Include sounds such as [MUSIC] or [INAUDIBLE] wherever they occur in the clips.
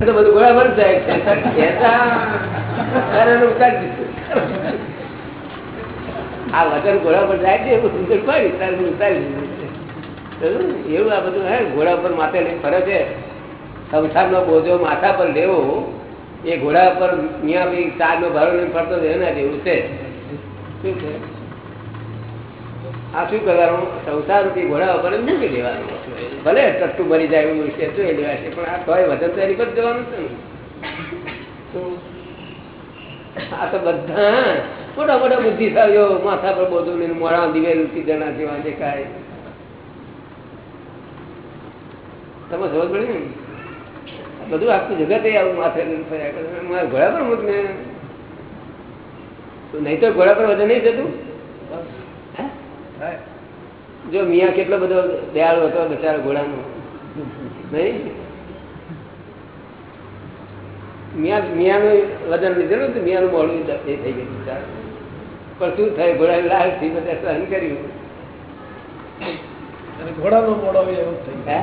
તો બધું પર જાય છે. આ વચન ઘોડા પર જાય છે, એવું સુંદર પાડી, તારે ઉતારી. બરોબર? એવું આ બધું હે, ઘોડા પર માથે લઈને ફરે છે સંસારનો બોજો માથા પર લેવો, એ ઘોડા પર મિયા ભાઈ ચારનો ભારો લઈને ફરતો એના જેવું છે શું છે આ શું કરવાનું સંસાર રૂપી ઘોડા ઉપર મૂકી દેવાનું ભલે ટટ્ટુ ભરી જાય એવું છે, તો એ લેવાશે પણ આ તોય વજન તો એની પર જવાનું છે આ તો બધા મોટા મોટા બુદ્ધિશાળીઓ માથા પર બોધું લઈને મોડા દિવેલ જણા જેવા દેખાય. તમે સમજ પડી ને? બધું આખું જગત આવું માથે ફર્યા કરે. મારા ઘોડા પર મૂક ને તો નહીં તો ઘોડા પર વજન નહીં હે? જો મિયા કેટલો બધો દયાળુ હતો બિચારો ઘોડાનો. નહીં? મિયા મિયાનું વજન લીધેલું તો મિયાનું મોડું એ થઈ ગયું બિચારો. પણ શું થાય ઘોડા લાલથી બધા સહન કર્યું. અને ઘોડાનો મોડો એવું થઈ?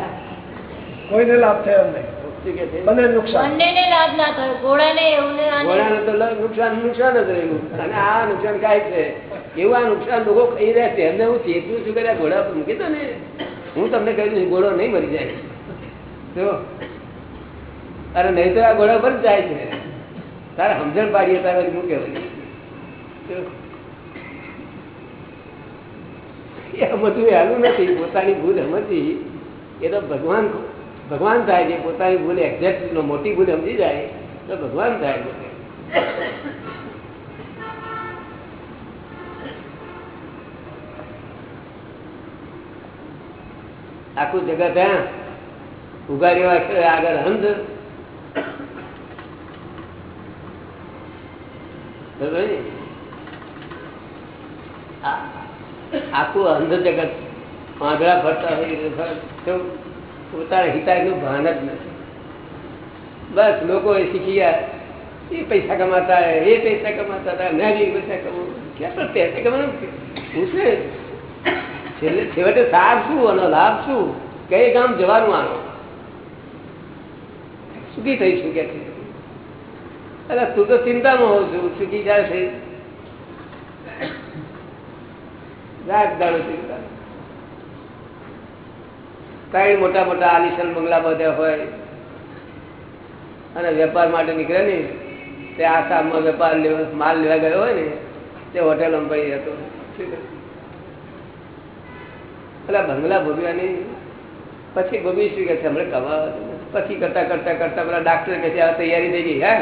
કોઈને લાભ થયો નહીં. બંને નુકસાન. લાભ ના થયો. ઘોડાને એવું ઘોડાને તો નુકસાન નુકસાન જ રહ્યું. અને આ નુકસાન કાંઈ છે? એવું આ નુકસાન લોકો ખાઈ રહ્યા છે. એમને હું ચેતવું છું કર્યા ઘોડા પર મૂકી દો ને. હું તમને કહી દઉં ઘોડો નહીં મરી જાય. જો અરે નહીં તો આ ઘોડા પર જાય છે. તારે સમજણ પાડીએ તારે મૂકે. એ સમજવું હેલું નથી. પોતાની ભૂલ સમજી એ તો ભગવાન ભગવાન થાય છે, પોતાની ભૂલ એક્ઝેક્ટ મોટી ભૂલ સમજી જાય, તો ભગવાન થાય આખું જગત, હે? ઉગાડ્યો હશે આગળ? આ- આખું અંધ જગત આંધળા ફરતા હોય પોતાના હિતાયનું ભાન જ નથી. બસ લોકો એ શીખી ગયા એ પૈસા કમાતા એ પૈસા કમાતા હતા મેં બી પૈસા કમાવું ક્યાં પૈસા કમાવાનું છે? છેલ્લે, છેવટે સાર શું અને લાભ શું? કઈ ગામ જવાનું આનો? સુખી થઈશું કે છે? અરે તું તો ચિંતામાં હોઉં છું, સુખી જાય છે? રાત દાડો ચિંતા. કઈ મોટા મોટા આલિશાન બંગલા બધા હોય અને વેપાર માટે નીકળે ને, તે આસામમાં વેપાર માલ લેવા ગયો હોય ને, તે હોટેલમાં પડી જતો. એટલે બંગલા ભોગવ્યાની પછી ભોગવી શું કે છે, હમણાં કમાવા પછી કરતા કરતા કરતા પેલા ડાક્ટર કે છે તૈયારી થઈ ગઈ, હે?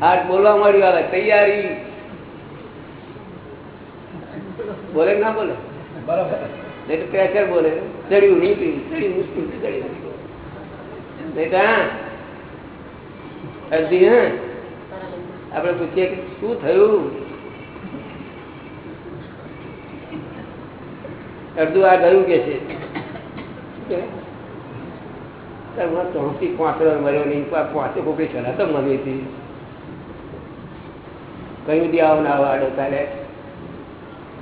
હાથ બોલવા માંડ્યું આવે, તૈયારી. બોલે ના બોલે? બરાબર. નહીં તો પ્રેશર બોલે. ચડ્યું નીકળ્યું ચડ્યું મુશ્કેલ ચડ્યું. નહીં તો, હા. આપણે પૂછીએ કે શું થયું? અડધું આ ગયું કે છે? ચોથી પાંચરો મળ્યો નહીં. પાંચે કોકડી ચલા તો મળી હતી. કયું દી આવો ના આવો આડો તારે?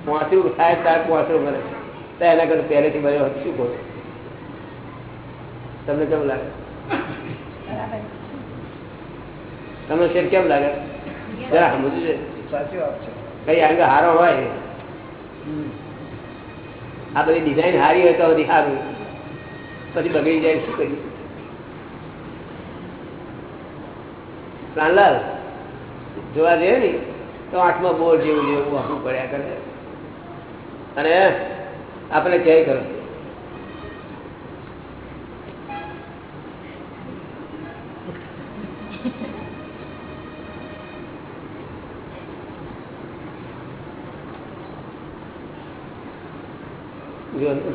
પાંચરું થાય તાર પાંચરો મળે. તો એના કરતા પહેલેથી હોત શું કહો તમને કેમ લાગે? તમને શેર કેમ લાગે? જરા સમજુ છે સાચી વાત છે. કઈ અંગ હારો હોય? આ બધી ડિઝાઇન હારી હોય તો બધી સારું પછી બગડી જાય શું કરી પ્રાણલાલ જોવા જઈએ ને તો આઠમા બોર જેવું જેવું વાપરું પડ્યા કરે. અને આપણે ક્યાંય કરો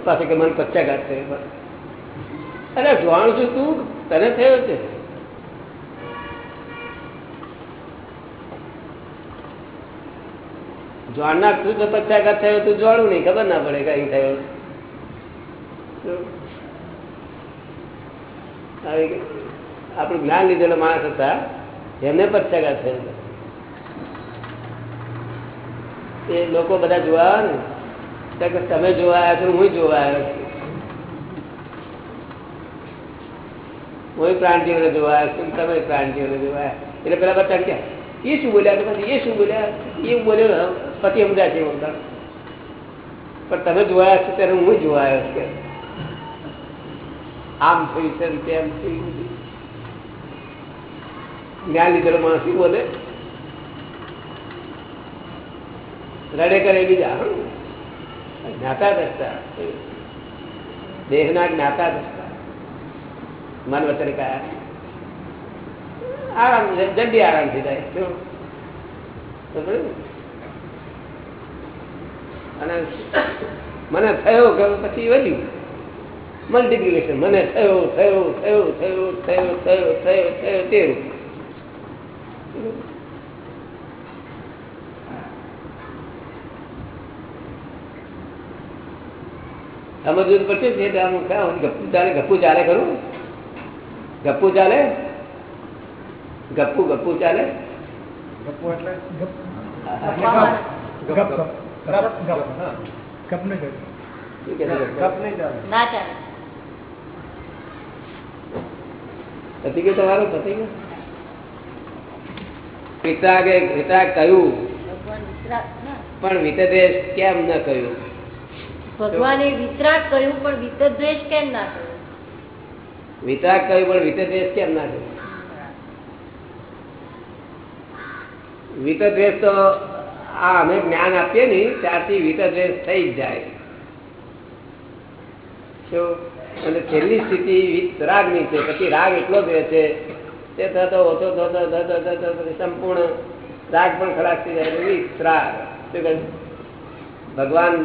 પાસે કે મને પચ્ચાઘાત થયો. અરે, જોવાનું છું તું, તને થયો છે? જોણનાર તું તો પચ્ચાઘાત થયો તું જોવાનું નહીં, ખબર ના પડે કઈ થયો. આપણું જ્ઞાન લીધેલો માણસ હતા, એમને પચ્ચાઘાત થયો. એ લોકો બધા જોવા આવે ને તમે જોવા આવ્યા છો, હું જોવા આવ્યો છું. હું પ્રાણજીવને જોવાયા છું, તમે પ્રાણજીવને જોવા એટલે પેલા બધા ક્યાં એ શું બોલ્યા પછી એ શું બોલ્યા એ બોલ્યો પતિ સમજ્યા છે પણ તમે જોયા છો ત્યારે હું જોવાયો છે આમ થયું છે તેમ થયું જ્ઞાન લીધેલો માણસ શું બોલે રડે કરે બીજા? જ્ઞાતા દસતા દેહના જ્ઞાતા દસતા મન વચન કયા આરામ, જલ્દી આરામ થાય? અને મને થયો કે પછી વધ્યું. મલ્ટીપ્લિકેશન મને થયો થયો થયો થયો થયો થયો થયો થયો તેવું સમજવું પડશે ગપ્પુ ચાલે ગપ્પુ ચાલે ખરું? ગપ્પુ ચાલે? ગપ્પુ ગપ્પુ ચાલે? પતિ ગયો તમારો? પતિ પિતા કે પિતા કહ્યું? પણ વિતદ્વેષ કેમ ના કહ્યું ભગવાને વિતરાગ કહ્યું પણ વિતદ્વેષ કેમ ના કહ્યું વિતરાગ કહ્યું પણ વિતદ્વેષ કેમ ના કહ્યું વિતદ્વેષ તો આ અમે જ્ઞાન આપીએ ને ત્યારથી વિતદ્વેષ થઈ જ જાય. અને છેલ્લી સ્થિતિ વિતરાગની છે, પછી રાગ એટલો જ રહે છે, તે થતો ઓછો થતો થતો થતો સંપૂર્ણ રાગ પણ ખરાબ થઈ જાય વિતરાગ ભગવાન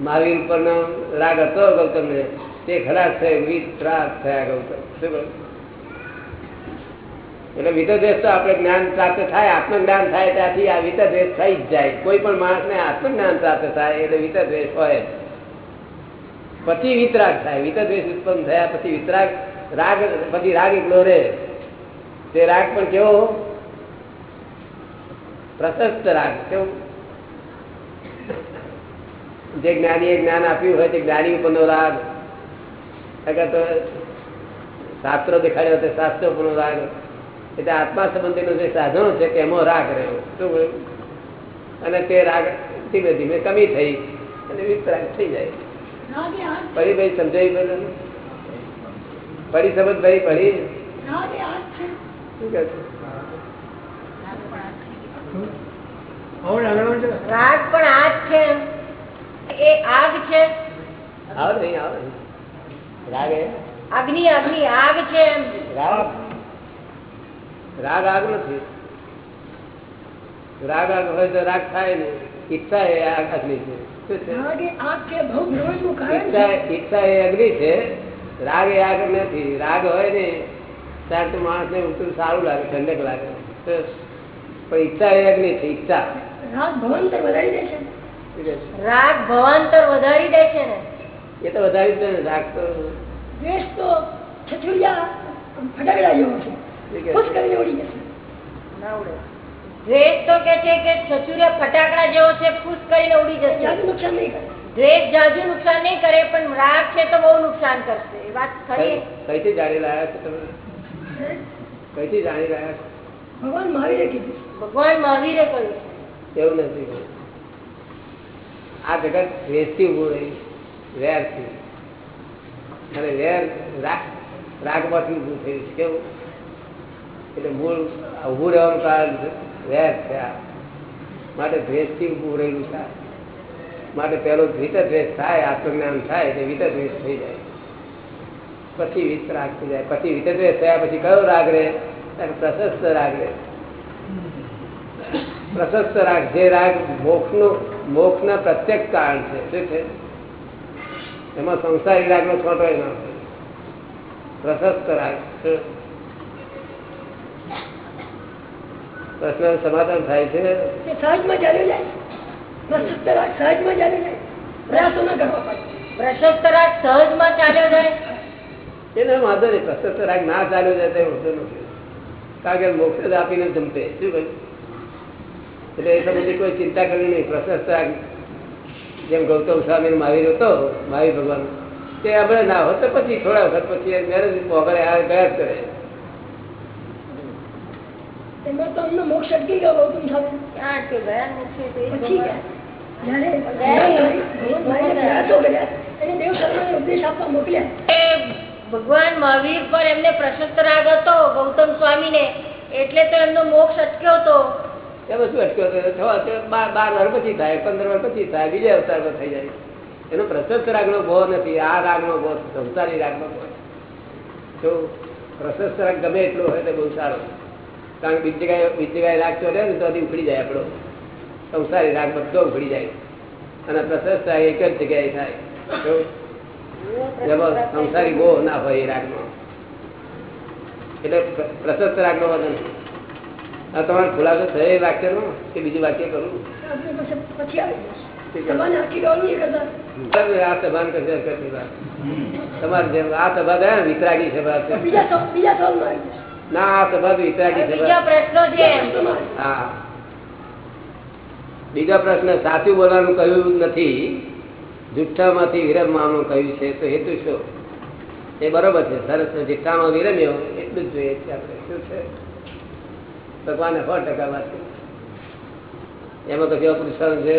મહાવીર ઉપરનો રાગ હતો ગૌતમને, તે ખરાબ થયો વિતરાગ થયા ગૌતમ. શું એટલે વિતદ્વેષ તો આપણે જ્ઞાન પ્રાપ્ત થાય, આત્મજ્ઞાન થાય, ત્યાંથી આ વિતદ્વેષ થઈ જ જાય. કોઈ પણ માણસને આત્મજ્ઞાન પ્રાપ્ત થાય એટલે વિતદ્વેષ હોય પછી વિતરાગ થાય. વિતદ્વેષ ઉત્પન્ન થયા પછી વિતરાગ, રાગ, પછી રાગ એકલો રહે. તે રાગ પણ કેવો? પ્રશસ્ત રાગ. કેવું? જે જ્ઞાનીએ જ્ઞાન આપ્યું હોય તે જ્ઞાની ઉપરનો રાગ. અગર તો શાસ્ત્રો દેખાડ્યો તે શાસ્ત્રો ઉપરનો રાગ. એટલે આત્મા સંબંધીનો જે સાધનો છે તેમાં રાગ રહ્યો. શું અને તે રાગ ધીમે ધીમે કમી થઈ અને વિતરાગ થઈ જાય. ફરી ભાઈ સમજાવી બધું? ફરી સમજ ભાઈ ફરી શું રાગ પણ આગ છે. એમ. એ આગ છે. આવો નહીં આવો રાગ એ અગ્નિ અગ્નિ આગ છે. રાગ? રાગ આગ નથી. રાગ આગ હોય તો રાગ થાય ને ઈચ્છા એ આગ અગ્નિ છે. ઈચ્છા ઈચ્છા એ અગ્નિ છે. રાગ એ આગ નથી. રાગ હોય ને ત્યારે તો માણસ ને ઉતરું સારું લાગે ઠંડક લાગે. પણ ઈચ્છા એ અગ્નિ છે ઈચ્છા. રાગ ભવાંતર વધારી દે છે ને? એ તો વધારી દે ને રાગ તો. ના ઉડે. દ્વેષ તો કે છે કે છછુરિયા ફટાકડા જેવો છે ખુશ કરીને ઉડી જશે. દ્વેષ જાજુ નુકસાન નહીં કરે પણ રાગ છે તો બહુ નુકસાન કરશે. એ વાત ખરી? કઈથી જાણી રહ્યા છો તમે? કઈથી જાણી રહ્યા છો? ભગવાન મહાવીરે કહ્યું છે. એવું નથી આ જગત વેચતી ઉભું રહી વેરથી. અને વેર રાગ રાગમાંથી ઉભું થયું છે. કેવું? એટલે મૂળ ઉભું રહેવાનું કારણ વેર છે આ. માટે દ્વેષથી ઉભું રહેલું છે માટે પહેલો વિત દ્વેષ થાય, આત્મજ્ઞાન થાય, એટલે વિત થઈ જાય. પછી વિત રાગ થઈ જાય. પછી વિત થયા પછી કયો રાગ રહે? પ્રશસ્ત રાગ રહે. પ્રશસ્ત રાગ, જે રાગ મોક્ષનું, મોક્ષના પ્રત્યક્ષ કારણ છે. શું છે? એમાં સંસારી રાગનો છોટો ન પ્રશસ્ત રાગ. પ્રશ્ન સમાધાન થાય છે? સહજમાં ચાલ્યો જાય. પ્રશસ્ત રાગ સહજમાં ચાલ્યો જાય. પ્રયાસો ન કરવા પડે પ્રશસ્ત સહજમાં ચાલ્યો જાય? એને વાંધો નહીં. પ્રશસ્ત ના ચાલ્યો જાય તો વાંધો નથી. કારણ કે મોક્ષ જ આપીને જમતે શું કહ્યું? એટલે એ બધી કોઈ ચિંતા કરવી નહીં. પ્રશસ્ત રાગ જેમ ગૌતમ સ્વામી મહાવીર હતો મહાવીર ભગવાન તે આપણે ના હોત તો પછી થોડા વખત પછી મેરેજ મોકલે આ ગયા જ કરે. એમાં તો અમને મોક્ષ અટકી ગયો ગૌતમ સ્વામી તો. ઉપદેશ આપવા મોકલ્યા. ભગવાન મહાવીર પર એમને પ્રશસ્ત રાગ હતો ગૌતમ સ્વામીને. એટલે તો એમનો મોક્ષ અટક્યો હતો એમાં શું અટક્યો હતો? બાર વાર પછી થાય પંદર વાર પછી થાય બીજા અવતારમાં થઈ જાય. એનો પ્રશસ્ત રાગનો ભો નથી. આ રાગનો ભો છે, સંસારી રાગનો ભો છે. જો પ્રશસ્ત રાગ ગમે એટલો હોય તો બહુ સારો કારણ કે બીજી ગાય બીજી ગાય રાગ ચોર્યો ને તો ઉખડી જાય આપણો. સંસારી રાગ બધો ઉખડી જાય. અને પ્રશસ્ત એક જ જગ્યાએ થાય. સંસારી બહુ ના હોય એ રાગમાં. એટલે પ્રશસ્ત રાગનો વજન આ તમારો ખુલાસો થયો એ વાક્યનો કે બીજું વાક્ય કરું? સભાને આ સભા કશે તમારે જેમ આ સભા ગયા વિતરાગી સભા છે. ના સભા. હા બીજો પ્રશ્ન સાચું બોલવાનું કહ્યું નથી જુઠ્ઠામાંથી વિરમવાનું કહ્યું છે તો હેતુ શું એ બરોબર છે સરસ. જુઠ્ઠામાં વિરમ્યો એટલું જ જોઈએ છે આપણે શું છે ભગવાને સો ટકા વાત કરી. એમાં કશું અપુરુષાર્થ છે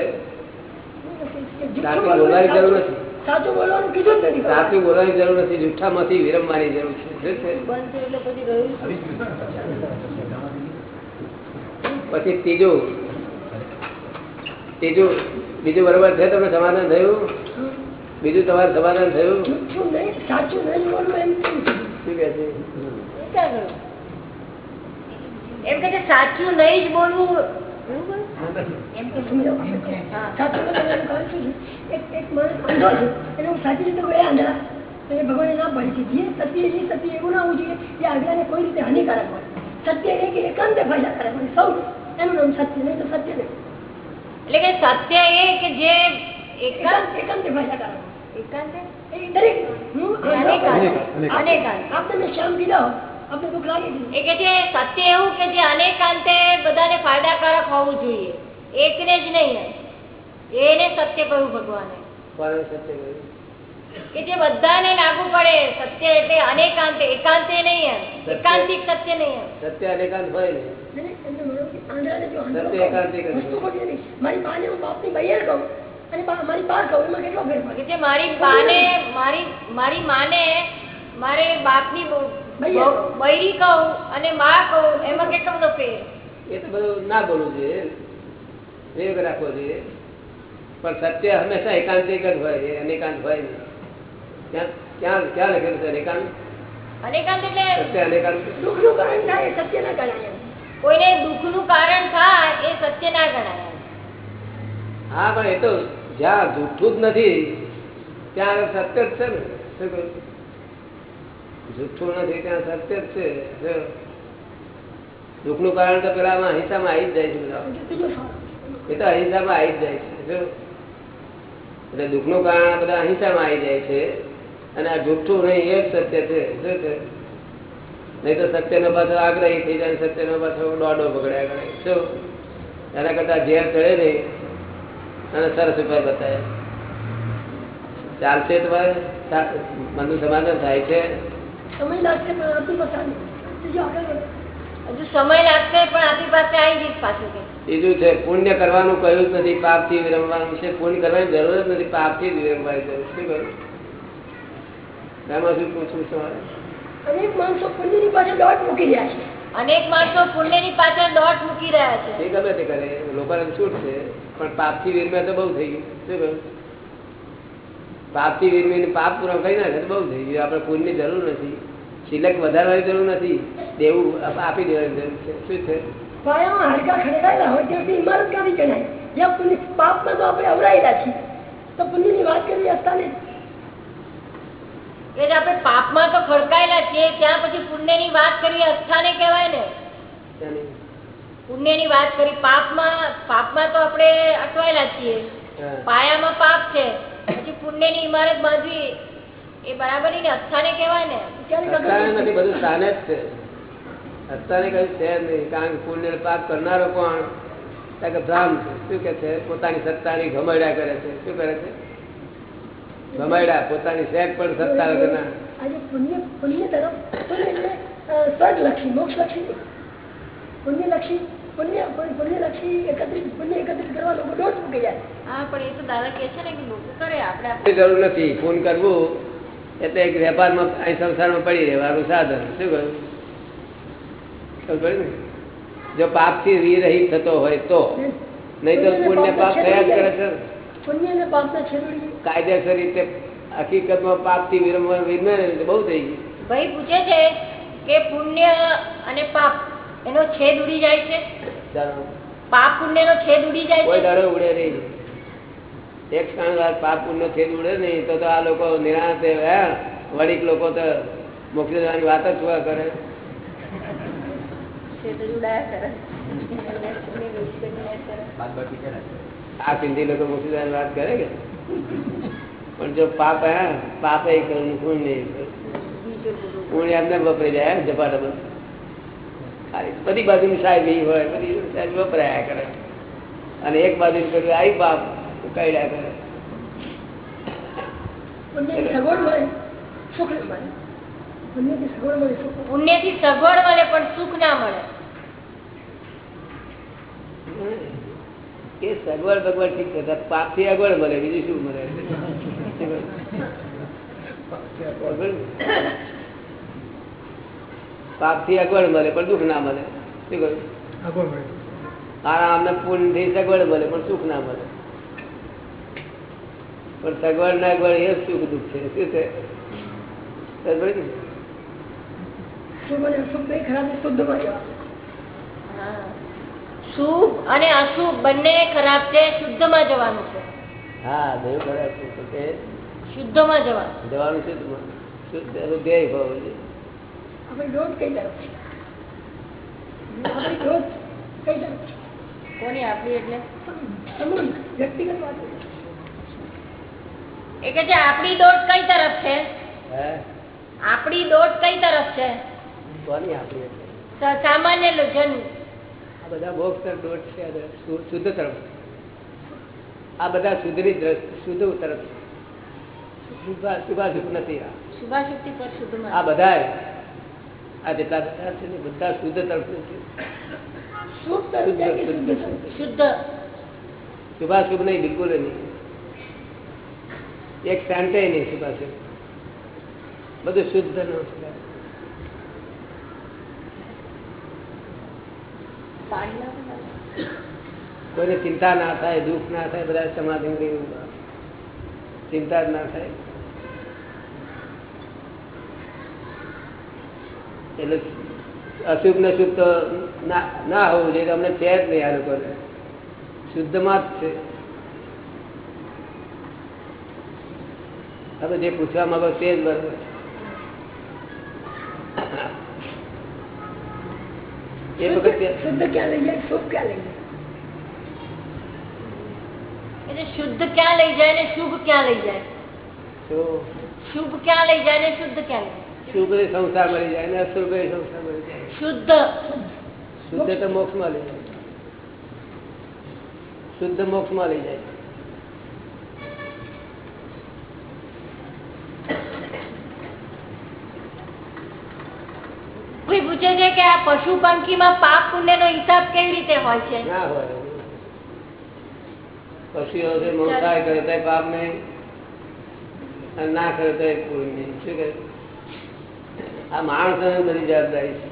સાચું બોલવાની જરૂર નથી. સાચું બોલવાનું કીધું જ નથી. સાચું બોલવાની જરૂર નથી. જુઠ્ઠામાંથી વિરમવાની જરૂર છે. પછી રહ્યું ત્રીજું. ત્રીજું. બીજું બરોબર છે તમને સમાધાન થયું? બીજું તમારે સમાધાન થયું? સાચું એમ શું કે છે? એમ કે સાચું નહીં જ બોલવું? એમ કે સમજાવો. હા. સાચું બોલવાનું એનું કારણ શું છે એક એક માણસ અંધો છે એને હું સાચી રીતે ગયા આંધળા તો એ ભગવાને ના પાડી છે જે સત્ય છે એ સત્ય એવું ના હોવું જોઈએ જે આગલાને કોઈ રીતે હાનિકારક હોય સત્ય એટલે કે એકાંતે ફાયદાકારક હોય સૌ એનું નામ સત્ય નહીં તો સત્ય નહીં એટલે કે સત્ય એ કે જે એકાંત એકાંત એકાંતે ફાયદાકારક હોય એકાંતે એ દરેક હું અનેકાંત. અનેકાંત. આપને મેં શ્યામ કીધા હોય આપને દુઃખ લાગે છે એ કે છે સત્ય એવું કે જે અનેકાંતે બધાને ફાયદાકારક હોવું જોઈએ. એકને જ નહીં એને સત્ય કહ્યું ભગવાને. કે જે બધાને લાગુ પડે સત્ય એટલે અનેકાંતે એકાંતે નહીં એકાંતિક સત્ય નહીં સત્ય અનેકાંત હોય. મારી માને હું બાપની બૈયર કહું અને મારી બા કહું એમાં કેટલો ફેર મારી બાને મારી મારી માને મારે બાપની બૈરી કહું અને માં કહું એમાં કેટલો ફેર? એ તો બધું ના બોલવું જોઈએ. વિવેક રાખવો જોઈએ. પણ સત્ય હંમેશા એકાંતિક જ હોય એ અનેકાંત હોય નહીં. ક્યાં ક્યાં ક્યાં લખેલું છે અનેકાંત? અનેકાંત એટલે સત્ય અનેકાંત? દુઃખનું કારણ થાય એ સત્ય ના ગણાય. કોઈને દુઃખનું કારણ થાય એ સત્ય ના ગણાય. હા પણ એ તો જ્યાં જૂઠું જ નથી ત્યાં સત્ય જ છે ને. શું કહ્યું? જૂઠું નથી, ત્યાં સત્ય જ છે. દુઃખનું કારણ તો પેલા અહિંસામાં આવી જ જાય છે બધા. એ તો અહિંસામાં આવી જ જાય છે. એટલે દુઃખનું કારણ બધા અહિંસામાં આવી જાય છે અને આ જુઠ્ઠું નહીં, એ જ સત્ય છે. શું છે નહીં તો સત્યનો પાછો આગ્રહી થઈ જાય સત્યનો પાછો દોડો પકડ્યા કરે. શું એના કરતા ઝેર ચડે નહીં અને સરસ ઉપાય બતાવે. ચાલશે તમારે મનનું સમાધાન થાય છે. સમય લાગશે પણ આપણી પાસે. હજુ સમય લાગશે પણ આપણી પાસે આવી જઈશ પાછું બીજું છે પુણ્ય કરવાનું કહ્યું જ નથી પાપથી વિરમવાનું. છે પુણ્ય કરવાની જરૂર જ નથી પાપથી વિરમવાની જરૂર. શું કહ્યું? એમાં શું પૂછવું તમારે? અનેક માણસો પુણ્યની પાછળ દોટ મૂકી રહ્યા છે. અનેક માણસો પુણ્યની પાછળ દોટ મૂકી રહ્યા છે. એ ગમે તે કરે. લોકોને છૂટ છે પણ પાપથી વીરમે તો બહુ થઈ ગયું. શું કહ્યું? પાપથી વીરમીને પાપ પૂરો કરી નાખે તો બહુ થઈ ગયું. આપણે પુણ્યની જરૂર નથી. સિલક વધારવાની જરૂર નથી. દેવું આપી દેવાની જરૂર છે. શું છે? પુણ્ય પાપમાં તો છીએ તો પુણ્યની વાત કરવી હસતા નહીં કે જે આપણે પાપમાં ખડકાયેલા છીએ ત્યાં પછી પુણ્યની વાત કરી અસ્થાને કહેવાય ને. માં પુણ્યની વાત કરી પાપમાં પાપમાં તો આપણે અટવાયેલા છીએ. પાયામાં પાપ છે. પછી પુણ્યની ઇમારત બાંધવી એ બરાબર નહીં ને? અસ્થાને કહેવાય ને? અત્યારે નથી બધું સ્થાને જ છે. અત્યારે કઈ છે નહીં કારણ કે પુણ્ય ને પાપ કરનારો કોણ? કે ભ્રાંત શું કે છે? પોતાની સત્તાની ઘમડ્યા કરે છે. શું કરે છે? ભમાયડા પોતાની સેટ પણ સત્તા વગરના. આજે પુણ્ય પુણ્ય તરફ પુણ્ય સ્વર્ગલક્ષી મોક્ષલક્ષી પુણ્યલક્ષી પુણ્ય પુણ્યલક્ષી એકત્રિત પુણ્ય એકત્રિત કરવા લોકો દોટ મૂકી જાય. હા પણ એ તો દાદા કે છે ને કે લોકો કરે આપણે કોઈ જરૂર નથી. ફોન કરવું એટલે એક વેપારમાં અહીં સંસારમાં પડી રહેવાનું સાધન. શું કહ્યું? ખબર ને? જો પાપથી વિરહિત થતો હોય તો. નહીં તો પુણ્ય પાપ થયા જ કરે છે. કાયદેસર રીતે હકીકતમાં પાપથી વિરમવા વિરમે ને તો બહુ થઈ ગયું. ભાઈ પૂછે છે કે પુણ્ય અને પાપ એનો છેદ ઉડી જાય છે? પાપ પુણ્ય નો છેદ ઉડી જાય કોઈ છે? દાડો ઉડે નહીં. એક ક્ષણ વાર પાપ પુણ્ય છેદ ઉડે નહીં તો તો આ લોકો નિરાંતે હે વડીક લોકો તો મોક્ષ જવાની વાત જ શું કરે છેદ ઉડાયા કરે કરે. આ સિંધી લોકો મોક્ષ જવાની વાત કરે કે પણ જો પાપ હે પાપ એ કરું પુણ્ય એ કરું. બીજું બધું. પુણ્ય એમને વપરાઈ જાય હે, ઝપાટમાં ખાલી બધી બાજુની સાહેબ એ હોય બધી સાહેબ વપરાયા કરે અને એક બાજુ કર્યું આવી પાપ કઈડ્યા કરે પુણ્યની સગવડ મળે સુખ ના મળે પુણ્યથી સગવડ મળે સુખ ના મળે. પુણ્યથી સગવડ મળે પણ સુખ ના મળે એ સગવડ બગવડ ઠીક છે પાપથી અગવડ મળે બીજું શું મળે પાપથી અગવડ મળે પણ દુઃખ ના મળે શું કહ્યું આગળ મળે આરામ ને પુણ્યથી સગવડ મળે પણ સુખ ના મળે પણ સગવડ ના ગવડ એ સુખ દુઃખ છે? શું છે? શુભ અને અશુભ બે ખરાબ ને શુદ્ધમાં જવા હા. શુભ અને અશુભ બંને ખરાબ છે શુદ્ધમાં જવાનું છે. હા દેવ ખરાબ છે. શુદ્ધમાં જવાનું. જવાનું શુદ્ધમાં શુદ્ધ એનું ધ્યેય આપણી દોટ કઈ તરફ આપણી કઈ તરફ કોની આપણી એટલે? વ્યક્તિગત વાત છે. એ કે છે આપણી દોટ કઈ તરફ છે? આપણી દોટ કઈ તરફ છે? સામાન્ય જન આ બધા મોક્ષ તરફ દોટ છે શુદ્ધ તરફ આ બધા શુદ્ધની શુદ્ધ તરફ છે. શુભાશુભ નથી. શુભાશુભ પર આ બધા આ જેટલા બધા છે ને બધા શુદ્ધ તરફ શુદ્ધ તરફ શુદ્ધ. શુભાશુભ નહીં બિલકુલ નહીં. એક શાંતિ નહીં શુભાશુભ બધું શુદ્ધ ન કોઈને ચિંતા ના થાય, દુઃખ ના થાય, બધા સમાધિ ચિંતા જ ના થાય. એટલે અશુભ ને શુભ તો ના ના હોવું જોઈએ, અમને છે જ નહીં આ લોકોને. શુદ્ધમાં જ છે. તમે જે પૂછવા માંગો તે જ બરોબર. એ વખત શુદ્ધ ક્યાં લઈ જાય? શુભ ક્યાં લઈ જાય? શુદ્ધ ક્યાં લઈ જાય ને શુભ ક્યાં લઈ જાય? શુભ ક્યાં લઈ જાય ને શુદ્ધ ક્યાં લઈ જાય? શુભ એ સંસાર મળી જાય ને અશુભ એ સંસાર મળી જાય. શુદ્ધ. શુદ્ધ તો મોક્ષમાં લઈ જાય. શુદ્ધ મોક્ષમાં લઈ જાય કોઈ પૂછે છે કે આ પશુ પંખીમાં પાપ પુણ્ય નો હિસાબ કેવી રીતે હોય છે? પશુઓ મંસાય કરે પાપ નહીં ના કરે પૂરું નહીં શું કરે આ માણસ બધી જવાબદારી છે.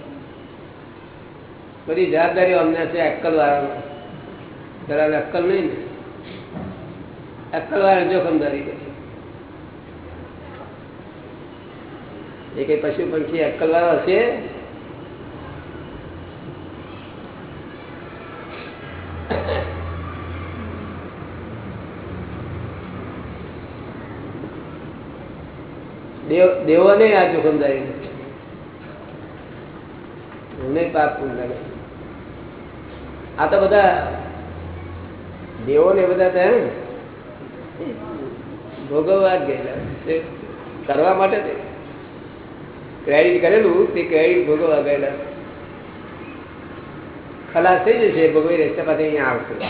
બધી જવાબદારીઓ અમને છે અક્કલ વાળાનો જરા અક્કલ નહીં ને. અક્કલ વાળા જોખમદારી બધી એ કઈ પશુ પંખી અક્કલ વાળો હશે દેવ ને આ જોખમદારી એમને પાપ લાગે. આ તો બધા દેવો ને બધા ત્યાં ભોગવવા જ ગયેલા. કરવા માટે ક્રેડિટ કરેલું, તે ક્રેડિટ ભોગવવા ગયેલા. ખલાસ થઈ જશે, ભોગવી રહેશે પાછી અહીંયા આવશે.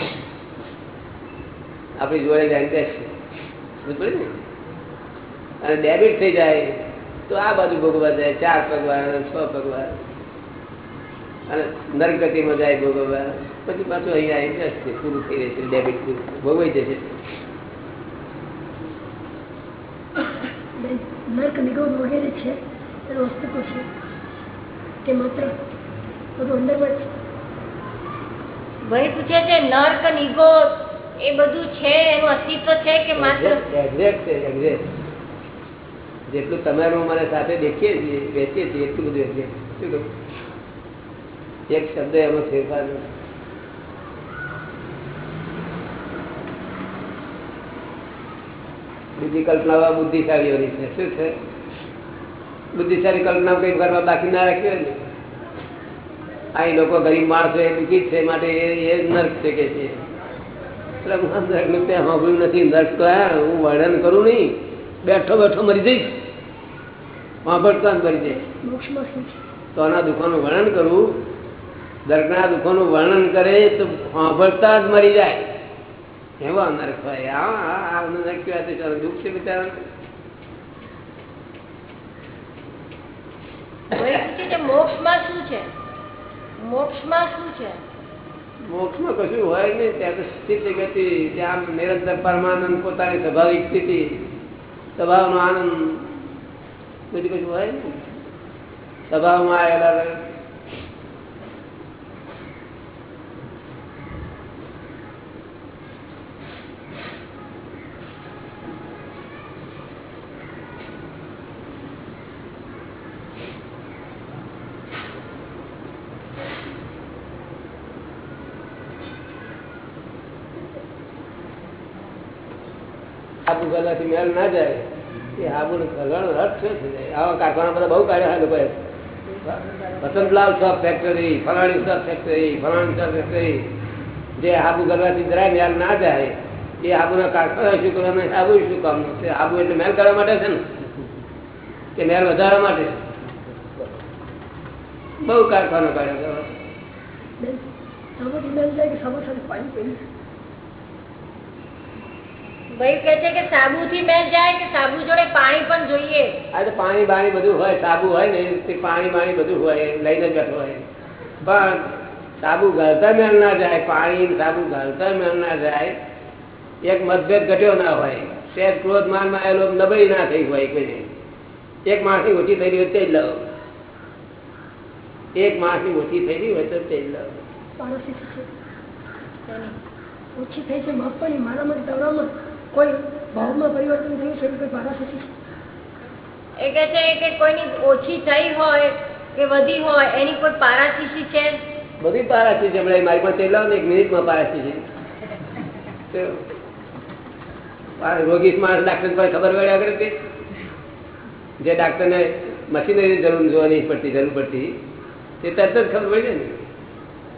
આપણી જોડે જઈને છે. ને? અને ડેબિટ થઈ જાય તો આ બાજુ ભોગવવા જાય ચાર પગવાર અને છ પગવાર. અને નરગતિમાં જાય ભોગવવા પછી પાછું અહીંયા ઇન્ટરેસ્ટ જશે પૂરું થઈ રહેશે ડેબિટ ભોગવાઈ જશે. નર્ક નિગમ વગેરે છે એનું અસ્તિત્વ છે કે માત્ર બધું અંદરમાં ભાઈ પૂછે છે નર્ક નિગો એ બધું છે એનું અસ્તિત્વ છે કે માત્ર એક્ઝેક્ટ છે એક્ઝેક્ટ જેટલું તમારું મને સાથે દેખીએ છીએ વેચીએ છીએ, એટલું બધું એક્ઝેક્ટ શું એક શબ્દ એમાં ફેરફાર બીજી કલ્પનામાં બુદ્ધિશાળીઓની છે. શું છે? બુદ્ધિશાળી કલ્પના કઈ ઘરમાં બાકી ના રાખી હોય ને? આ લોકો ગરીબ માણસો એ દુઃખી છે માટે એ નર્ક છે કે છે. સાંભળ્યું નથી. નર્ક તો હું વર્ણન કરું નહીં. બેઠો બેઠો મરી જઈશ. સાંભળતા જ મરી જઈશ મોક્ષમાં શું છે તો આના દુઃખોનું વર્ણન કરું. દર્દના દુઃખોનું વર્ણન કરે તો સાંભળતા જ મરી જાય. એવા નરક હોય. આ આ- આ નરક કહેવાય ચાલો દુઃખ છે બિચારા મોક્ષમાં શું છે? મોક્ષમાં શું છે? મોક્ષમાં કશું હોય નહીં. ત્યાં તો સ્થિતિ ગતિ ત્યાં નિરંતર પરમાનંદ પોતાની સ્વાભાવિક સ્થિતિ સ્વભાવનો આનંદ બધું કશું હોય ને સ્વભાવમાં આવેલા. આબુ ગલાથી મેળ ના જાય એ આબુ ઘરનો રથ શું છે આવા કારખાના જે આબુ કરવાથી જરાય મેલ ના જાય, એ આબુના કારખાના શું કરવાનું આબુ શું કામનું છે? એટલે મેળ કરવા માટે છે ને? કે મેળ વધારવા માટે? બહુ કારખાનો કાઢ્યા કે સાબુ ભાઈ જાય કે સાબુ જોડે પાણી પણ જોઈએ. આ તો પાણી બાણી બધું હોય સાબુ હોય ને તે પાણી બાણી બધું હોય લઈને બેઠો હોય. પણ સાબુ ઘાલતા મેળ ના જાય પાણી સાબુ ઘાલતા મેળ ના જાય એક મતભેદ ઘટ્યો ના હોય. શેર ક્રોધ માનમાં આવેલો નબળી ના થઈ હોય કે એક માણસની ઓછી થયેલી હોય તે જ લાવો. એક માણસની ઓછી થયેલી હોય તો તે જ લાવો. ઓછી થઈ છે માપવાની મારામાંથી તમારામાં કોઈ ભાવમાં પરિવર્તન થયું છે કોઈ પારાસીસી થતી એ કહે છે કે કોઈની ઓછી થઈ હોય કે વધી હોય એની કોઈ પારાથીસી છે? બધી પારાશી છે હમણાં મારી પાસે લાવો ને એક મિનિટમાં પારાશી છે. રોગી માણસ ડાક્ટર પાસે ખબર પડ્યા કરે તે જે ડાક્ટરને મશીનરી જરૂર જોવાની પડતી જરૂર પડતી તે તરત જ ખબર પડી જાય ને.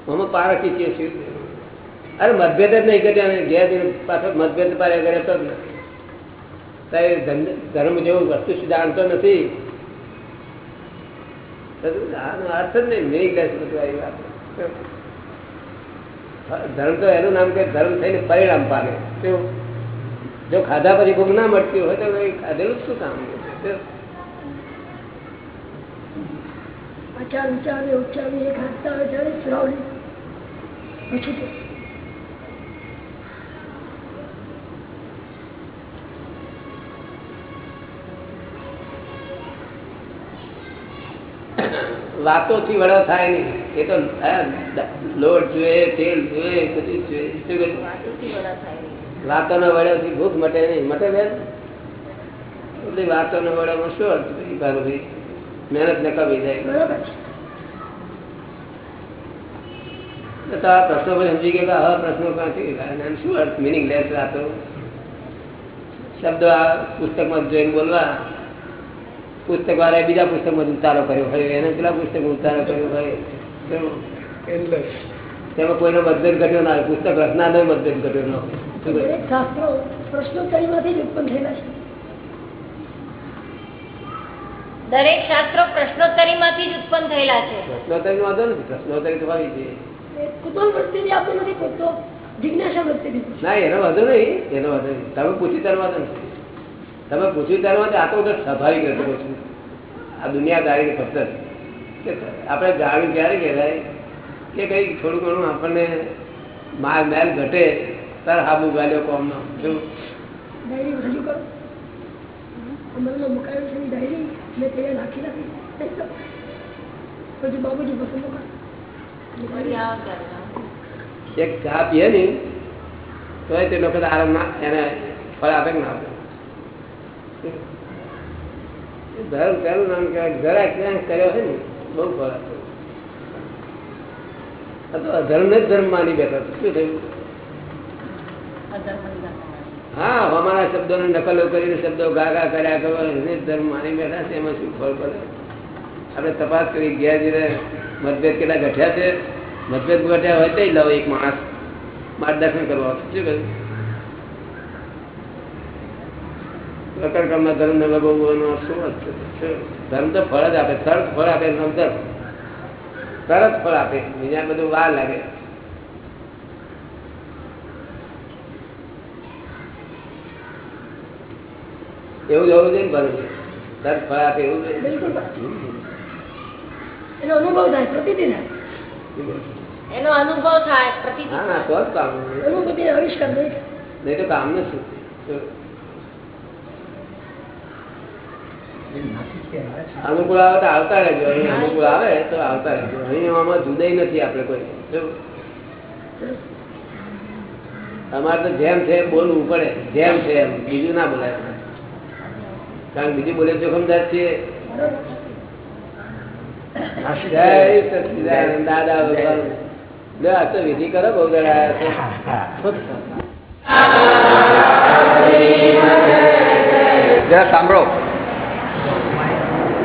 આમાં પારાશી છે શું છે? અરે મતભેદ જ નહીં કર્યા ઘેર જઈને પાછો મતભેદ પાડે કરે તો ધર્મ જેવું વસ્તુ જાણતો નથી. ધર્મ તો એનું નામ કે ધર્મ થઈને પરિણામ પામે? જો ખાધા પછી ભૂખ ના મળતી હોય તો ખાધેલું શું કામ? શું? આચાર વિચાર ઉચ્ચારી એક ત્યારે સુરાવલી ઓછું વાતોથી વડો થાય નહીં. એ તો આ લોટ જોઈએ તેલ જોઈએ બધું જ જોઈએ. શું કહ્યું? વાતોથી વડા થાય નહીં. વાતોના વડાથી ભૂખ મટે નહીં. મટે બેન? એટલે વાતોના વડામાં શું અર્થ ભાઈ. ભાનુભાઈ મહેનત ને કમી જાય. બરાબર છે. તો તો આ પ્રશ્નો પણ સમજી ગયા કે આવા પ્રશ્નો ક્યાંથી? અને આનો શું અર્થ? મિનિંગ લેસ વાતો. શબ્દો આ પુસ્તકમાં જોઈને બોલવા. પુસ્તક વાળા બીજા પુસ્તકમાં ઉતારો કર્યો હોય એને પેલા પુસ્તક ઉતારો કર્યો હોય. તેમાં કોઈનો મતભેદ ઘટ્યો ના હોય પુસ્તક રચનાનો મતભેદ ઘટ્યો ના હોય. દરેક શાસ્ત્રો પ્રશ્નોત્તરીમાંથી જ ઉત્પન્ન થયેલા છે. દરેક શાસ્ત્રો પ્રશ્નોત્તરીમાંથી જ ઉત્પન્ન થયેલા છે. પ્રશ્નોત્તરી નો વાંધો નથી પ્રશ્નોત્તરી તો હોવી જોઈએ એ કુતૂહલ નથી પૂછતો જિજ્ઞાસા વૃત્તિથી પૂછે ના એનો વાંધો નહીં એનો વાંધો નહીં. તમે પૂછી તારો વાંધો નથી. તમે પૂછ્યું ત્યારે આ તો બધું સ્વાભાવિક રીતે પૂછ્યું આ દુનિયાદારી ફક્ત કે આપણે જાણ્યું ક્યારે કહેવાય? કે કંઈક થોડું ઘણું આપણને માલ મેલ ઘટે તાર હાબુ ગાલ્યો કોમનો. શું? એક ચા પીએ ને તો તે વખત આરામ ના એને ફળ આપે કે ના આપે? ધર્મ કર્યું નામ કહેવાય. જરા ક્યાંક કર્યો છે ને, બહુ તો અધર્મ ને ધર્મ માની બેઠા શું થયું. હા અમારા શબ્દોને નકલો કરીને શબ્દો ગાગા કર્યા કરો એને ધર્મ માની બેઠા છે. એમાં શું ફળ પડે? આપણે તપાસ કરી ગયા જઈને મતભેદ કેટલા ઘટ્યા છે? મતભેદ ઘટ્યા હોય તો લાવો એક માણસ. માર્ગદર્શન કરવા શું કહ્યું? કર્મના ધર્મને લગાવવાનો શું? ધર્મ તો ફળ જ આપે. તરત ફળ આપે નામ ધર્મ તરત ફળ આપે. બીજા બધું વાર લાગે. એવું જવું જોઈએ ને ભરું તરત ફળ આપે એવું જોઈએ. એનો અનુભવ થાય પ્રતિદિન એનો અનુભવ થાય પ્રતિદિન હા ના તો જ કામ નહીં નહીં તો કામ નથી શું? અનુકૂળ આવે તો આવતા રહેજો. અહીં અનુકૂળ આવે તો આવતા રહેજો. અહીં આમાં જુદાઈ નથી આપણે કોઈ. અમારે તો જેમ છે બોલવું પડે. જેમ છે એમ. બીજું ના બોલાય કારણ બીજું બોલે જોખમદાર છીએ દાદા ભગવાન. આ તો વિધિ કરો બહુ જરા સાંભળો.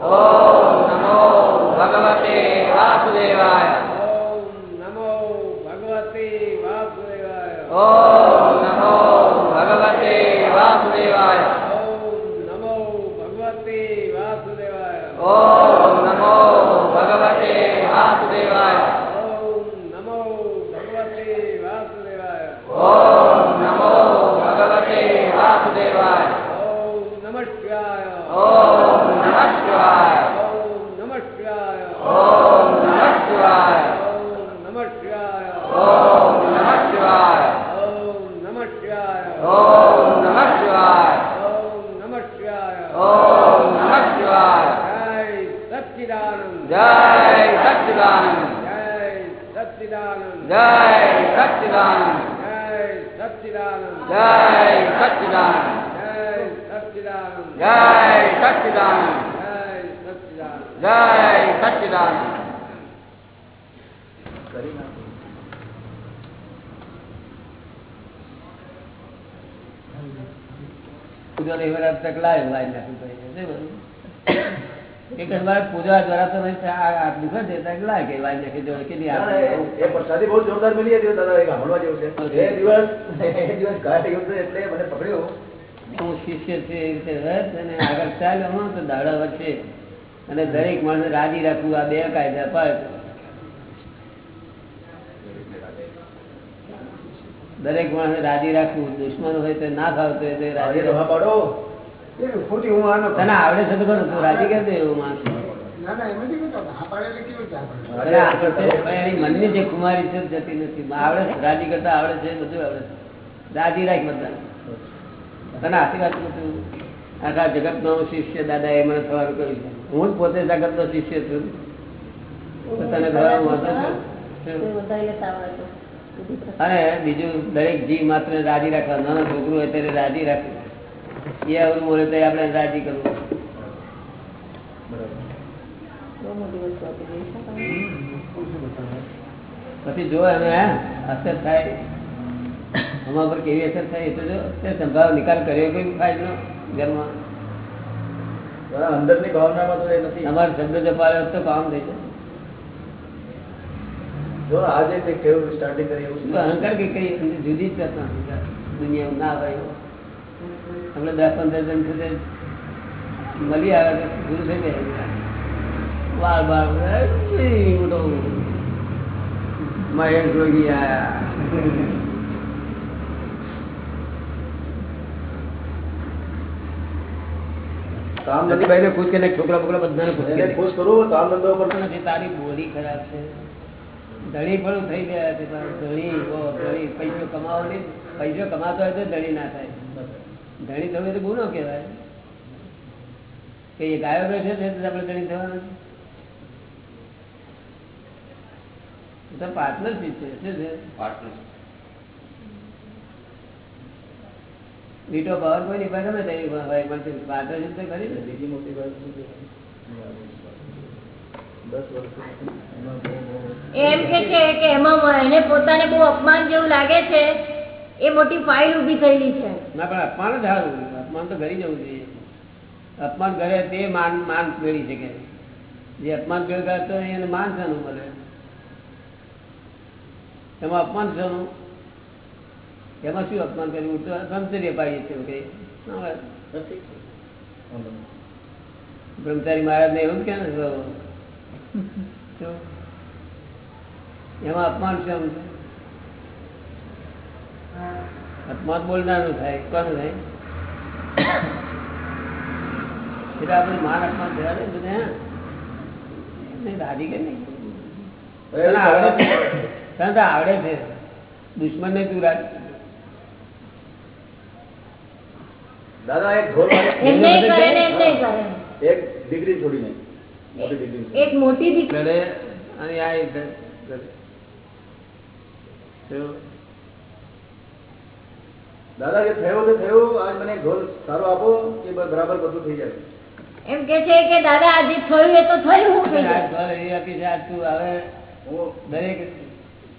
오. હું છે એ રીતે રસ અને આગળ ચાલ્યો તો દાડા વચ્ચે. અને દરેક માણસ રાજી રાખવું આ બે કાયદા પાડ દરેક માણસ રાજી રાખવું દુશ્મન હોય તો ના ખાવતો હોય તો રાજી પાડો ખોટી હું આનો તને આવડે છે તો ખરું તું રાજી એવો માણસ મનની જે કુમારી છે જતી નથી. આવડે રાજી કરતા આવડે છે બધું આવડે છે. રાજી રાખ બધા તને આશીર્વાદ કરું છું આખા જગત નો શિષ્ય દાદા એ મને થવાનું કહ્યું છે. હું જ પોતે જગત નો શિષ્ય છું. તને થવાનું? અને બીજું દરેક જીવ માત્ર રાજી રાખવા. નાના છોકરો હોય ત્યારે રાજી રાખવું એ આવું બોલે તો આપણે રાજી કરવું. પછી જો એને હે, અસર થાય. અમારા પર કેવી અસર થાય એ તો જો તે સંભાવ નિકાલ કર્યો કોઈ ફાયદો? ઘરમાં? અંદરની ભાવનામાં તો એ નથી. અમારે શબ્દ જપાડ્યો તો કામ થઈ જાય જો આજે તે કેવું સ્ટાર્ટિંગ કરી એવું અહંકાર કે કઈ જુદી જ દુનિયા ના એવો. આપણે દસ પંદર જણ છે તે મળી આવે ગુરુ થઈ જાય. બાર બાર મોટો મહેશ જોગી આયા કામ ને ખુશ કે છોકરા બોકરા બધાને ખુશ ખુશ કરવું કામ ધંધો તારી બોલી ખરાબ છે. ધણી પણ થઈ ગયા છે ધણી ધણી પૈસો કમાવો નહીં. પૈસો કમાતો હોય તો ધણી ના થાય. ધણી થવું તો ગુનો કહેવાય. કે એ ગાયો બેઠે છે તો આપણે ધણી થવાના. તો પાર્ટનરશીપ છે શું છે? લીટો પાવર કોઈ નહીં ગમે હોય પણ પાર્ટનરશીપ તો કરી ને બીજી મોટી વાત એમાં કે છે કે એમાં એને પોતાને બહુ અપમાન જેવું લાગે છે એ મોટી ફાઇલ ઊભી થયેલી છે. ના પણ અપમાન જ સારું અપમાન તો ઘરી જવું જોઈએ. અપમાન કરે તે માન માન મેળવી શકે. જે અપમાન કરતો એને માન શાનું મળે. એમાં અપમાન શાનું એમાં શું અપમાન કર્યું? તો બ્રહ્મચર્ય પાડીએ છીએ કે બ્રહ્મચારી મહારાજ ને એવું જ કે ને તો શું? એમાં અપમાન છે? અપમાન બોલનારું થાય. કોનું થાય? એટલે આપણે માન અપમાન થયા ને બધે હા? એમને કે નહીં આવડે છે. તો આવડે છે. દુશ્મન ને તું રાજ દાદા એક ઢોર વાગે- એમ નહીં કરે ને એમ નહીં કરે એક ડિગ્રી છોડીને મોટી ડિગ્રી એક મોટી દીકરી. લડે અને આ એ દાદા જે થયું તે થયું. આજ મને ઢોલ સારો આપો કે બરાબર બધું થઈ જાય. એમ કે છે કે દાદા આજે થયું એ તો થયું હું થઈ જાય એ આપી છે, આ તું હવે દરેક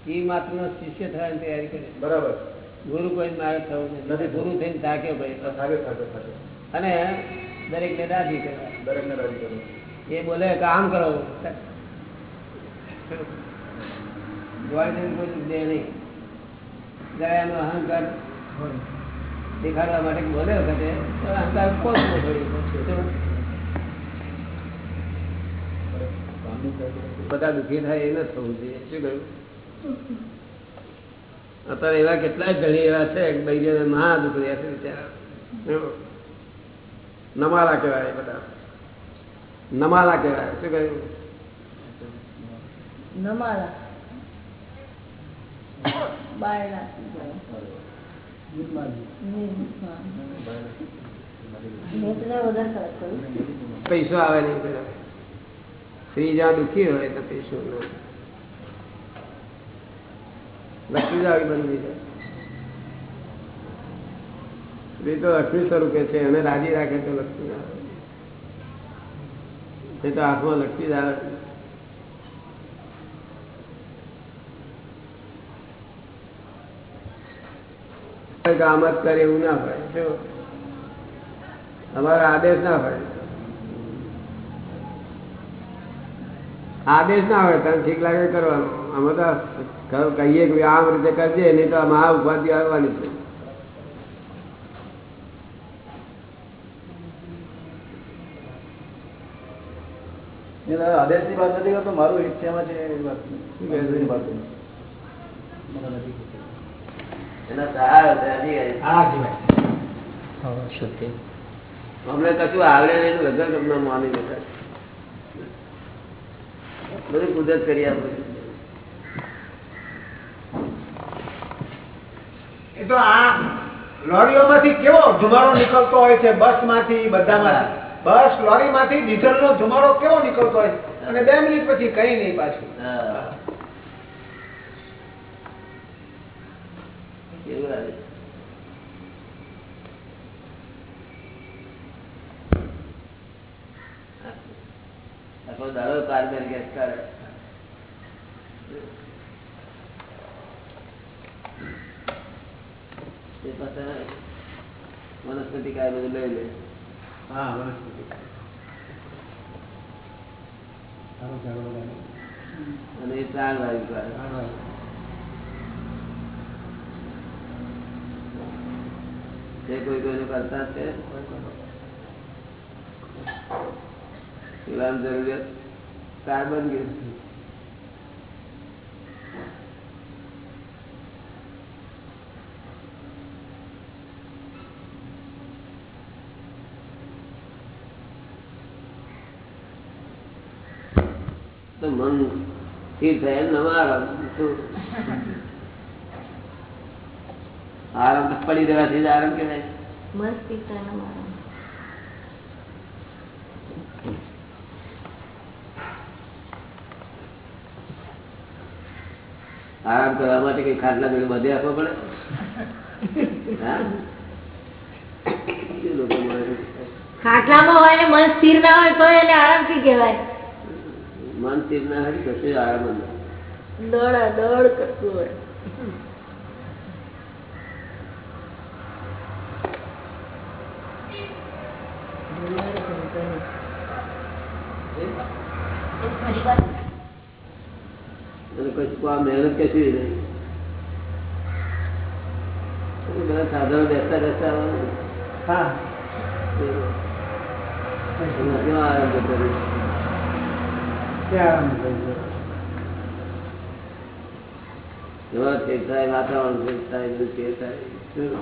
ઈ માત્ર નો શિષ્ય થવાની તૈયારી કરે બરાબર. ગુરુ કોઈ મારે થવું નથી. ગુરુ થઈને થાક્યો ભાઈ. અને દરેક ને રાજી કરવા દરેકને રાજી કરું એ બોલે કે આમ કરો. જોડે કોઈ દે નહીં. જરા અહંકાર દેખાડવા માટે બોલે વખતે તો અહંકાર કોણ બધા દુઃખી થાય એ ન થવું જોઈએ. શું કહ્યું? અત્યારે એવા કેટલાય ઘણી એવા છે કે ભાઈ મહા દુઃખ રહ્યા છે બિચારા. નમાલા કહેવાય બધા. નમાલા કહેવાય. શું કહ્યું? નમાલા. પૈસો આવે નહીં પેલા સ્ત્રી જ્યાં દુઃખી હોય તો પૈસો ન જ આવી બંધ થઈ જાય તો લક્ષ્મી સ્વરૂપે છે, એને રાજી રાખે તો લક્ષ્મી આવે એ તો આંખમાં લક્ષ્મી જ આવે. કામ જ કરે એવું ના હોય. જો અમારો આદેશ ના હોય. આદેશ ના હોય, તને ઠીક લાગે કરવાનો. અમે તો કહીએ કે આમ રીતે કરજે નહીં તો આમાં આ ઉપાધિ આવવાની છે. એ દાદા વાત નથી કરતો મારું ઈચ્છામાં છે અમને કશું આવડે નહીં તો તમને માની લેતા. બધી કુદરત કરી આપે. એ તો આ લોરીઓમાંથી કેવો ધુમાડો નીકળતો હોય છે? બસમાંથી, બધામાંથી. બસ લોરીમાંથી ડીઝલનો ધુમાડો કેવો નીકળતો હોય અને બે મિનિટ પછી કઈ નહીં પાછું. દાડો કાર્બન ગેસ કાઢે એ પાછા વનસ્પતિ કાય બધું લઈ લે. હા વનસ્પતિ. અને એ પ્રાણ વાયુ કાઢે હા, તે કોઈ કોઈનું કરતા છે. પીવાની જરૂરિયાત કાર્બન ગેસ તો મન સ્થિર થાય એમ નવા આરામ આરામ પડી દેવાથી આરામ મારા. આરામ કરવા માટે કઈ ખાટલા પેલું બધે આપવો પડે? ખાટલામાં હોય ને મન સ્થિર ના હોય તો એને આરામથી કહેવાય. મન ના હોય કશું આરામ કરતું હોય. મહેનત કશું નહીં. બધા સાધનો બેસતા બેસતા હા. આરામ રહે. ત્યાં. એવા ચેત થાય વાતાવરણ ચેત થાય બધું ચેત થાય શું?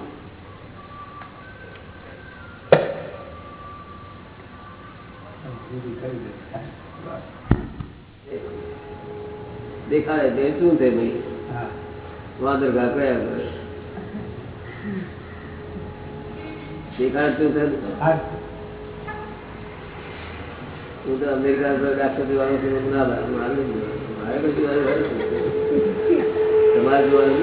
દેખાડે તે શું થાય ભાઈ હા વાદર ઘા કયા કરે દેખાડે શું થાય હા હું તો અમેરિકા ડાક્ટર જોવાનું છે ના ભાઈ મારે નથી. જોવાનું. તમારે જોવાનું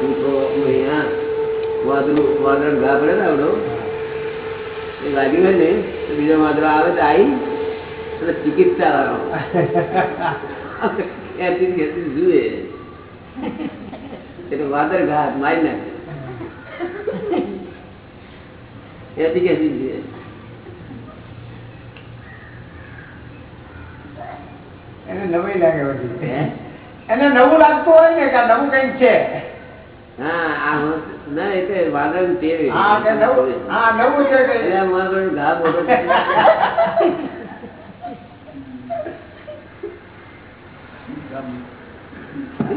પૂછો અહીંયા વાદળું ઘા પડે ને આવડો? એ લાગ્યું હોય ને, તો બીજો વાદળો આવે તો આવી અને ચિકિત્સા વાળો. ખેંચી ખેંચી જુએ. એટલે વાદળ ઘા મારી નાખે. એથી કે એને નવાઈ લાગે બધી એને નવું લાગતું હોય ને કે નવું કંઈક છે. હા ના એ તો વાદળ ટેવ હા નવું છે ઘા [LAUGHS]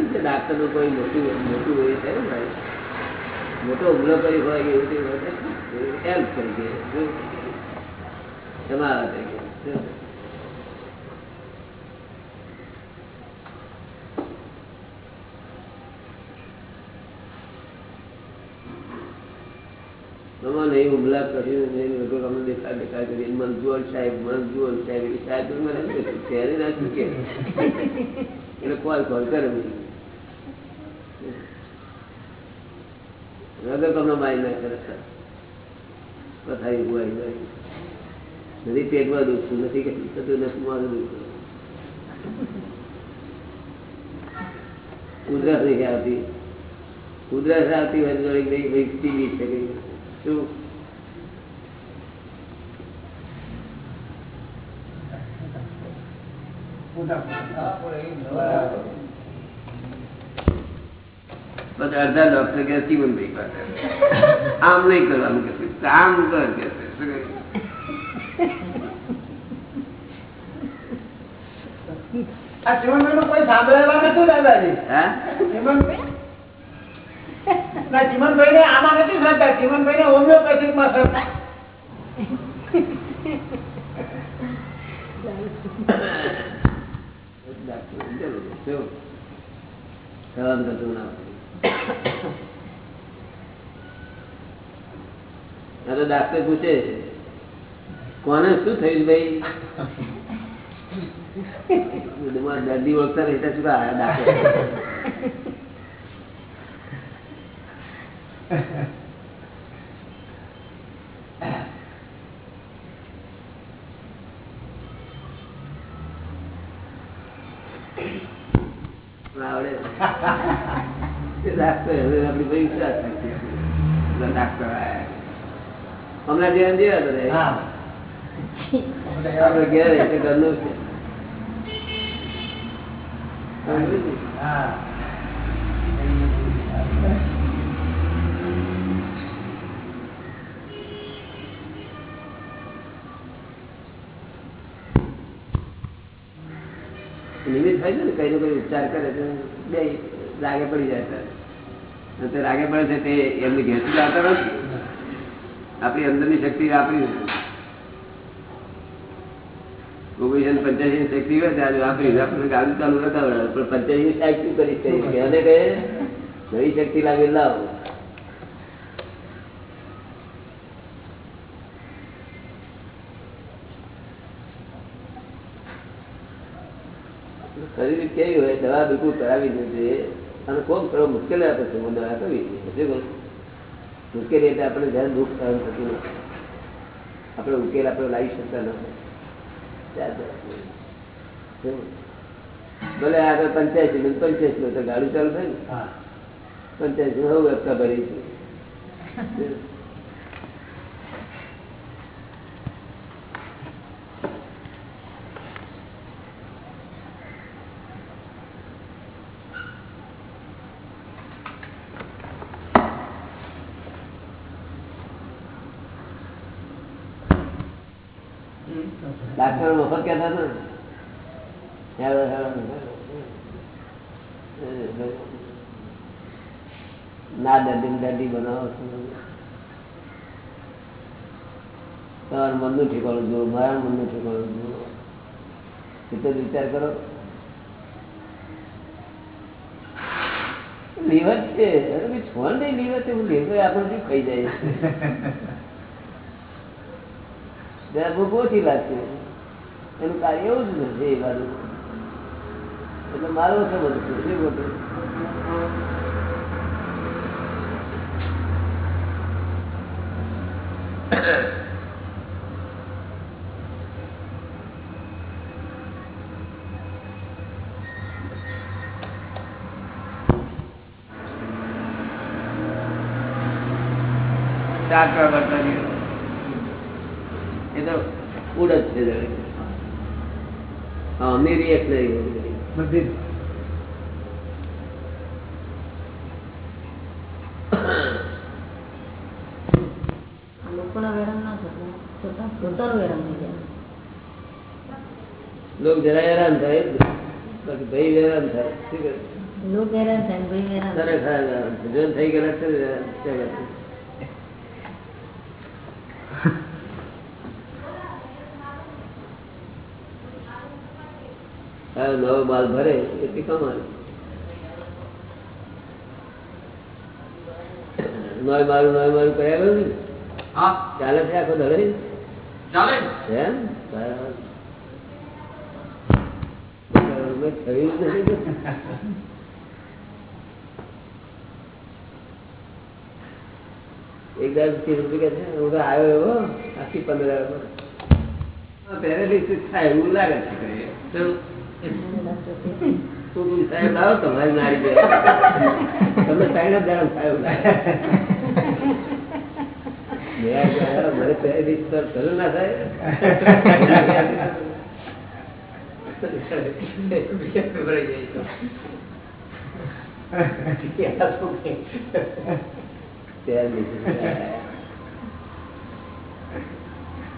છે, ડાક્ટરનું કોઈ મોટું મોટું હોય છે ભાઈ? મોટો હુમલો કરી હોય એવું હેલ્પ કરી તમારા તરીકે? નહીં હુમલા કર્યું નહીં અમને દેખાડ દેખા કરી. મંજુઅલ સાહેબ મંજુઅલ સાહેબ, એ સાહેબ મને ના ચૂકે એટલે કોલ કોલ કરે નહીં વગર તમને જાય. નથી પેટમાં દુખતું નથી કે થતું નથી, મારું દુખતું કુદરત નહીં આવતી. કુદરત આવતી હોય તો ભાઈ ટીવી છે શું? બધા અડધા ડોક્ટર કે જીવનભાઈ પાસે. આમ નહીં કરવાનું કે આમ કર કે ચીમનભાઈ તો ડાક્ટર પૂછે કોને શું થયું ભાઈ? દર્દી ઓળખતા રહેતા શું ડાક્ટર? આવડે એ થાય આપણી ભાઈ વિશ્વાસ ડાક્ટર હમણાં ધ્યાન દેવા બધા હા ઘેર એટલે ઘરનું છે નિમિત્ત છે ને કઈ ને કઈ ઉપચાર કરે તો બે લાગે પડી જાય ત્યારે. તે રાગે પડે છે તે એમને ઘેરથી આવતા નથી. આપણી અંદરની શક્તિ શક્તિ આપણે શરીર કેવી હોય? દવા બિલકુલ કરાવી દેજે. અને કોમ થોડો મુશ્કેલ આપે છે કરવી શું મુશ્કેલી એટલે આપણે ધ્યાન દુઃખ સહન થતું નથી. આપણે ઉકેલ આપણે લાવી શકતા નથી. ભલે આગળ પંચાયતી ને પંચાયતી તો ગાડી ચાલુ થાય ને. હા. પંચાયતી હવે હપ્તા ભરી છે ડાક્ટર મફત કહેતા હતા ને હેલો, હેલો, હેલો. ના દર્દી દર્દી બનાવો છો તમારું મનનું ઠેકાણું જુઓ. એટલે જ વિચાર કરો. લીવર છે છોડ નહીં લીવર છે હું લીવર આપણે શું ખાઈ જાય? ઓછી લાગશે એનું કાર્ય એવું જ નથી એ બાજુ. એટલે મારો ઓછો છે શું બધું. ચાકરા કરતા નહીં. એ તો ઉડ જ છે જરા. હા અમી બધી લોકોના વેરામ ના થતું પોતા પોતાનું વેરામ થઈ જાય લોક જરા હેરાન થાય. બાકી ભાઈ હેરાન થાય શું કરે? લોક હેરાન થાય ભાઈ હેરાન થઈ ગયેલા હા, નવો માલ ભરે એટલી કમાણી નોય મારું નોય મારું કર્યા કરું ને ચાલે છે આખો ધડે ચાલે. એમ? બરાબર. મેં થયું જ નથી એક દાડો ત્રીસ રૂપિયા છે? હું તો આવ્યો એવો આખી પંદર હજાર પર. હા, થાય એવું લાગે છે થાય.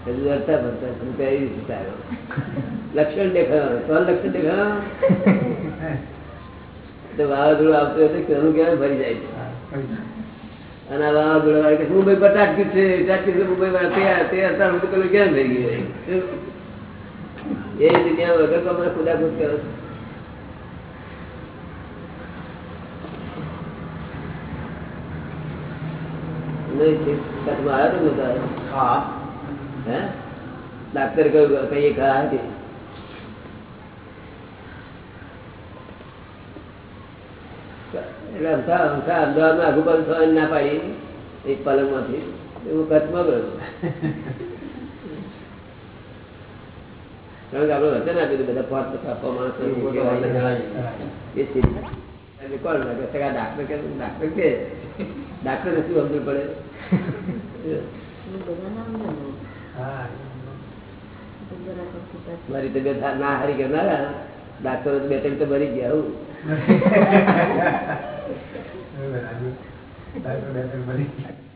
હજુ અડધા ભરતા પણ પેરેલિસિસ આવ્યો લક્ષણ દેખાડો [LAUGHS] તો લક્ષણ દેખાડો વાવાઝોડું આવતું હશે કેવું કેનું ભરી જાય છે? અને આ વાવાઝોડા વાળા કે મુંબઈ પર ટાટકી છે? ટાટકી છે મુંબઈ વાળા તે તે અત્યાર સુધી પેલું કેમ ભરી ગયું એ દુનિયા વગર તો મને ખુદાખુદ કરો નહીં આવ્યો તો હા. હે? ડાક્ટર કહ્યું કઈ ખા હતી. એટલે અમથા અમથા અમદાવાદમાં આગુ પાછું થવાની ના પાડી એક પલંગમાંથી. હું કચ્છમાં ગયો કારણ કે આપણે વચન આપ્યું બધા પાંચ પચાસ આપવા એ છે કોણ લાગે? છે કે આ ડાક્ટર કે ડાક્ટર કે? ડાક્ટર ને શું સમજણ પડે. હા. મારી તબિયત ના હારી કરનારા. ડાક્ટરો બે ત્રણ તો ભરી ગયા આવું. [LAUGHS] ડાક્ટર.